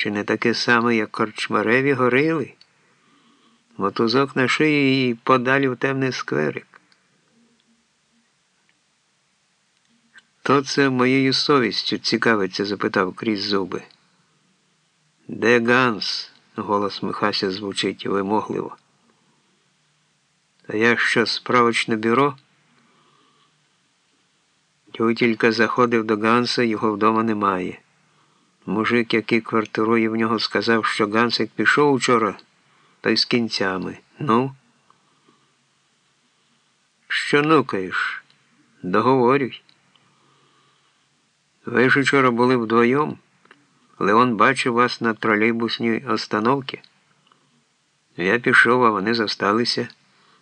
Чи не таке саме, як корчмареві горили? Мотузок на шиї і подалі в темний скверик. Хто це моєю совістю цікавиться? запитав крізь зуби. Де Ганс? голос Михася звучить вимогливо. А я що, справочне бюро? Тютілька заходив до Ганса, його вдома немає. Мужик, який квартирує в нього, сказав, що Гансик пішов учора, та й з кінцями. Ну? Що нукаєш? Договорюй. Ви ж учора були вдвоєм. Леон бачив вас на тролейбусній остановці. Я пішов, а вони зосталися,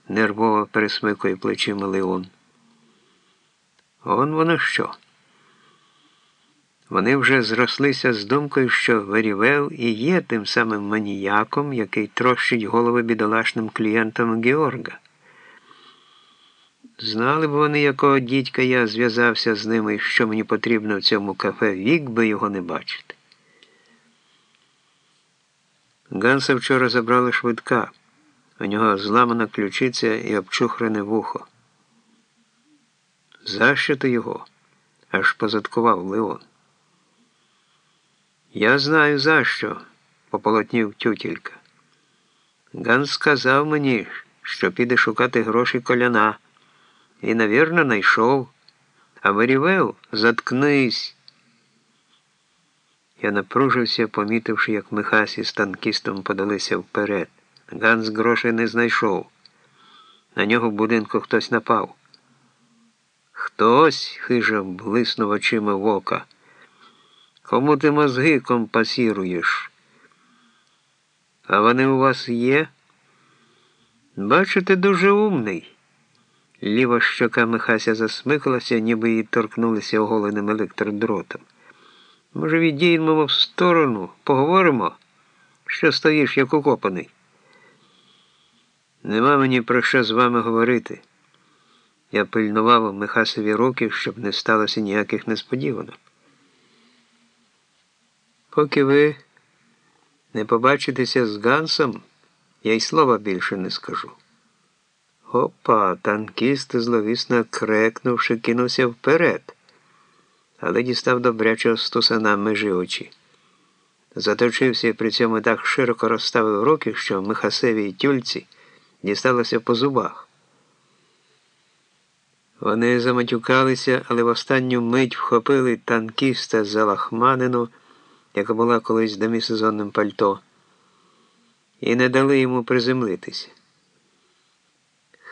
нервово пересмикує плечима Леон. Он воно що? Вони вже зрослися з думкою, що Верівел і є тим самим маніяком, який трощить голови бідолашним клієнтам Георга. Знали б вони, якого дідька я зв'язався з ними і що мені потрібно в цьому кафе, вік би його не бачити. Ганса вчора забрали швидка. У нього зламана ключиця і обчухрене вухо. За що ти його? аж позадкував Леон. Я знаю за що, пополотнів тютілька. Ганс сказав мені, що піде шукати гроші коляна. І, навірно, знайшов. А вирівел, заткнись. Я напружився, помітивши, як Михасі з танкістом подалися вперед. Ганс грошей не знайшов. На нього в будинку хтось напав. Хтось, хижа блиснув очима вока. Кому ти мозги компасіруєш? А вони у вас є? Бачите, дуже умний. Ліва щока Михася засмикалася, ніби її торкнулися оголеним електродротом. Може, відійдемо в сторону, поговоримо, що стоїш, як укопаний. Нема мені про що з вами говорити. Я пильнував Михасові руки, щоб не сталося ніяких несподіванок. Поки ви не побачитеся з Гансом, я й слова більше не скажу. Опа, танкіст, зловісно крекнувши, кинувся вперед, але дістав добрячого стуса на межі очі. Заточився і при цьому так широко розставив руки, що Михасевій тюльці дісталося по зубах. Вони заматюкалися, але в останню мить вхопили танкіста за лахманину, яка була колись демісезонним пальто, і не дали йому приземлитися.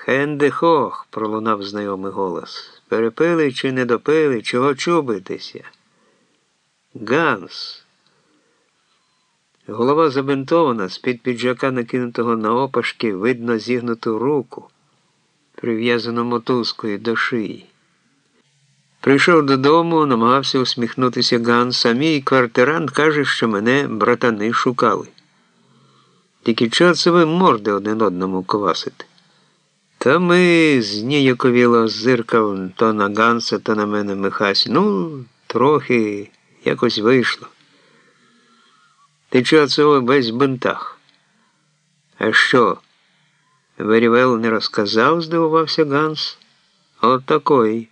Хенде-хох, пролунав знайомий голос. Перепили чи не допили, чого чубитися? Ганс. Голова забинтована, з-під піджака, накинутого на опашки, видно зігнуту руку, прив'язану мотузкою до шиї. Прийшов додому, намагався усміхнутися Ганс, а мій квартирант каже, що мене братани шукали. Тільки чого це ви морди один одному ковасите? Та ми зніяковіло зиркав то на Ганса, то на мене Михась. Ну, трохи якось вийшло. Ти чого це весь бинтах? А що? Верівел не розказав, здивувався Ганс. От такої.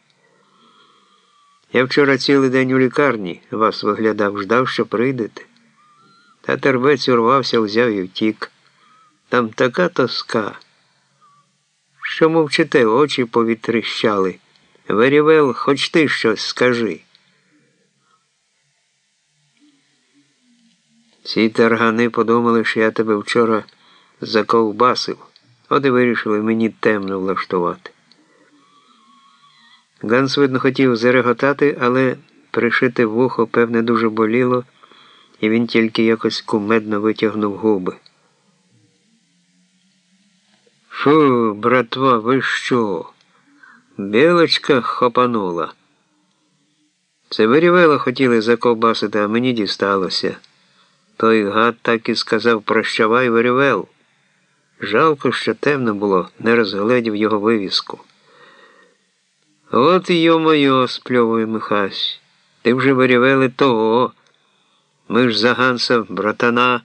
Я вчора цілий день у лікарні вас виглядав, ждав, що прийдете. Та тербець урвався, взяв і втік. Там така тоска. Що мовчите, очі повітрищали. Верівел, хоч ти щось скажи. Ці таргани подумали, що я тебе вчора заковбасив, от і вирішили мені темно влаштувати. Ганс, видно, хотів зареготати, але пришити вухо, певне, дуже боліло, і він тільки якось кумедно витягнув губи. Фу, братва, ви що? Білочка хопанула. Це вирівело хотіли заковбасити, а мені дісталося. Той гад так і сказав прощавай вирівел. Жалко, що темно було, не розгледів його вивіску. От йо моє, спльовує Михась, ти вже вирівели того. Ми ж за Ганса, братана.